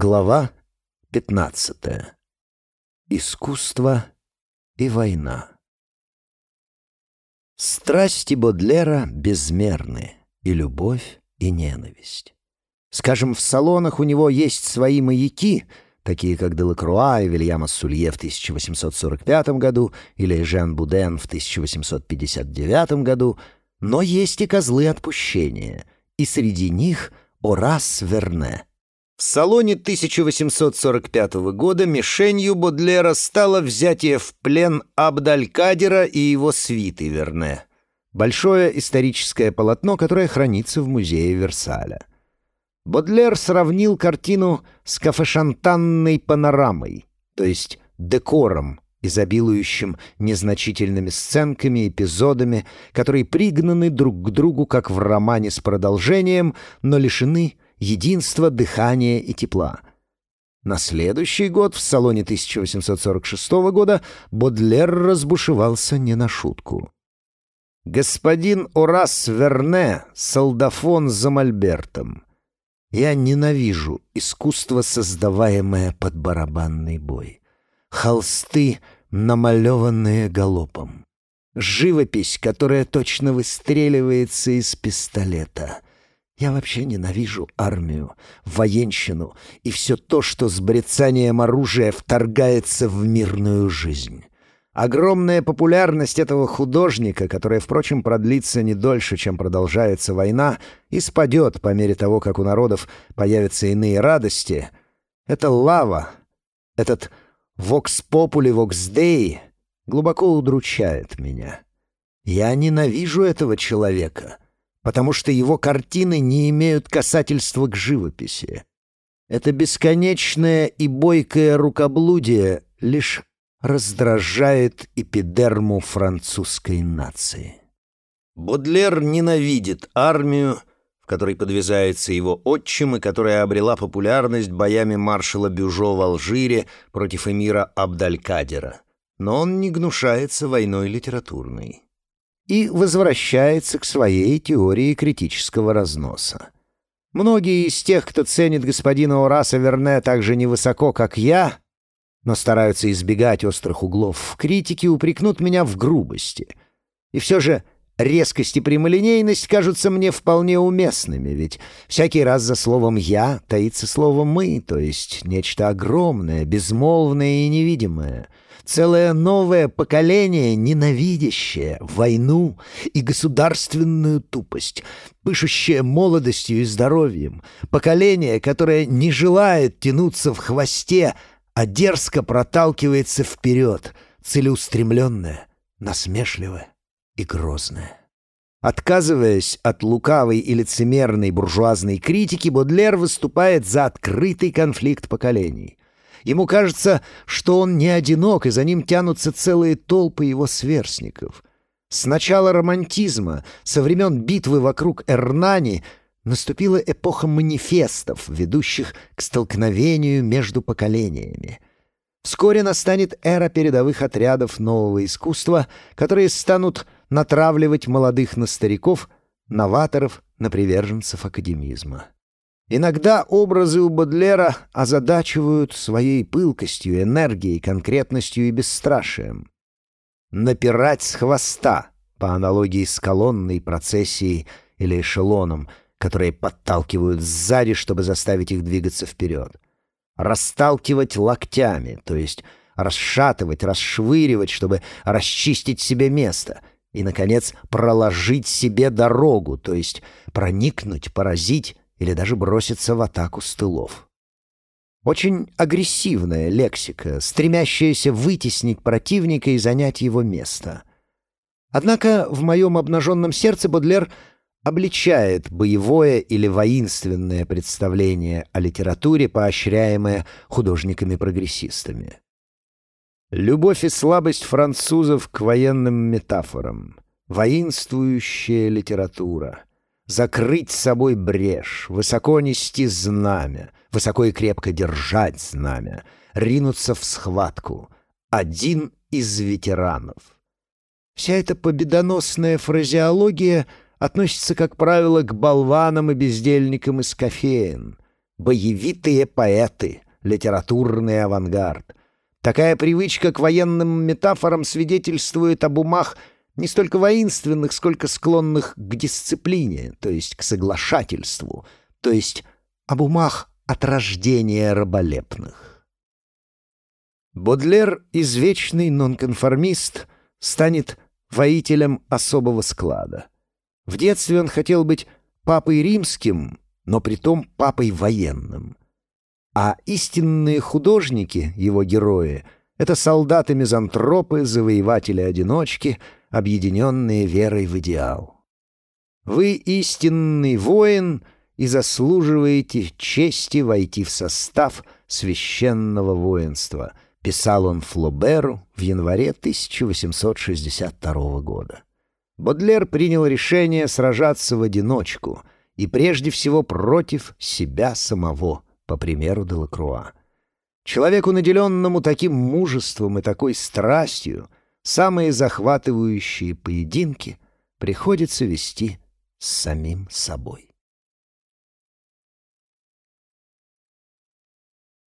Глава 15. Искусство и война. Страсти Бодлера безмерны, и любовь, и ненависть. Скажем, в салонах у него есть свои маяки, такие как Делакруа и Вильяма Сулье в 1845 году или Жан Буден в 1859 году, но есть и козлы отпущения, и среди них Орас Верне — в салоне 1845 года мишенью Бодлера стало взятие в плен Абдалькадера и его свиты Верне. Большое историческое полотно, которое хранится в музее Версаля. Бодлер сравнил картину с кафешантанной панорамой, то есть декором, изобилующим незначительными сценками, эпизодами, которые пригнаны друг к другу, как в романе с продолжением, но лишены единства, дыхания и тепла. На следующий год, в салоне 1846 года, Бодлер разбушевался не на шутку. «Господин Орас Верне, солдафон за мольбертом. Я ненавижу искусство, создаваемое под барабанный бой. Холсты, намалеванные галопом. Живопись, которая точно выстреливается из пистолета. Я вообще ненавижу армию, военщину и все то, что с брецанием оружия вторгается в мирную жизнь. Огромная популярность этого художника, которая, впрочем, продлится не дольше, чем продолжается война, и спадет по мере того, как у народов появятся иные радости, это лава, этот «вокс попули, вокс дей» глубоко удручает меня. Я ненавижу этого человека — потому что его картины не имеют касательства к живописи. Это бесконечное и бойкое рукоблудие лишь раздражает эпидерму французской нации. Бодлер ненавидит армию, в которой подвязается его отчим и которая обрела популярность боями маршала Бюжо в Алжире против эмира Абдалькадера. Но он не гнушается войной литературной и возвращается к своей теории критического разноса. Многие из тех, кто ценит господина Ураса Верне так же невысоко, как я, но стараются избегать острых углов в критике, упрекнут меня в грубости. И все же резкость и прямолинейность кажутся мне вполне уместными, ведь всякий раз за словом «я» таится слово «мы», то есть нечто огромное, безмолвное и невидимое — целое новое поколение, ненавидящее войну и государственную тупость, пышущее молодостью и здоровьем, поколение, которое не желает тянуться в хвосте, а дерзко проталкивается вперед, целеустремленное, насмешливое и грозное. Отказываясь от лукавой и лицемерной буржуазной критики, Бодлер выступает за открытый конфликт поколений. Ему кажется, что он не одинок, и за ним тянутся целые толпы его сверстников. С начала романтизма, со времен битвы вокруг Эрнани, наступила эпоха манифестов, ведущих к столкновению между поколениями. Вскоре настанет эра передовых отрядов нового искусства, которые станут натравливать молодых на стариков, новаторов на приверженцев академизма. Иногда образы у Бодлера озадачивают своей пылкостью, энергией, конкретностью и бесстрашием. Напирать с хвоста, по аналогии с колонной, процессией или эшелоном, которые подталкивают сзади, чтобы заставить их двигаться вперед. Расталкивать локтями, то есть расшатывать, расшвыривать, чтобы расчистить себе место — и, наконец, проложить себе дорогу, то есть проникнуть, поразить или даже броситься в атаку с тылов. Очень агрессивная лексика, стремящаяся вытеснить противника и занять его место. Однако в моем обнаженном сердце Бодлер обличает боевое или воинственное представление о литературе, поощряемое художниками-прогрессистами. Любовь и слабость французов к военным метафорам, воинствующая литература — закрыть собой брешь, высоко нести знамя, высоко и крепко держать знамя, ринуться в схватку. Один из ветеранов. Вся эта победоносная фразеология относится, как правило, к болванам и бездельникам из кофеин. боевитые поэты, литературный авангард. Такая привычка к военным метафорам свидетельствует об умах не столько воинственных, сколько склонных к дисциплине, то есть к соглашательству, то есть об умах от рождения раболепных. Бодлер, извечный нонконформист, станет воителем особого склада. В детстве он хотел быть папой римским, но притом папой военным. А истинные художники, его герои, это солдаты-мизантропы, завоеватели-одиночки, объединенные верой в идеал. Вы истинный воин и заслуживаете чести войти в состав священного воинства, писал он Флоберу в январе 1862 года. Бодлер принял решение сражаться в одиночку и прежде всего против себя самого, по примеру Делакруа. Человеку, наделенному таким мужеством и такой страстью, самые захватывающие поединки приходится вести с самим собой.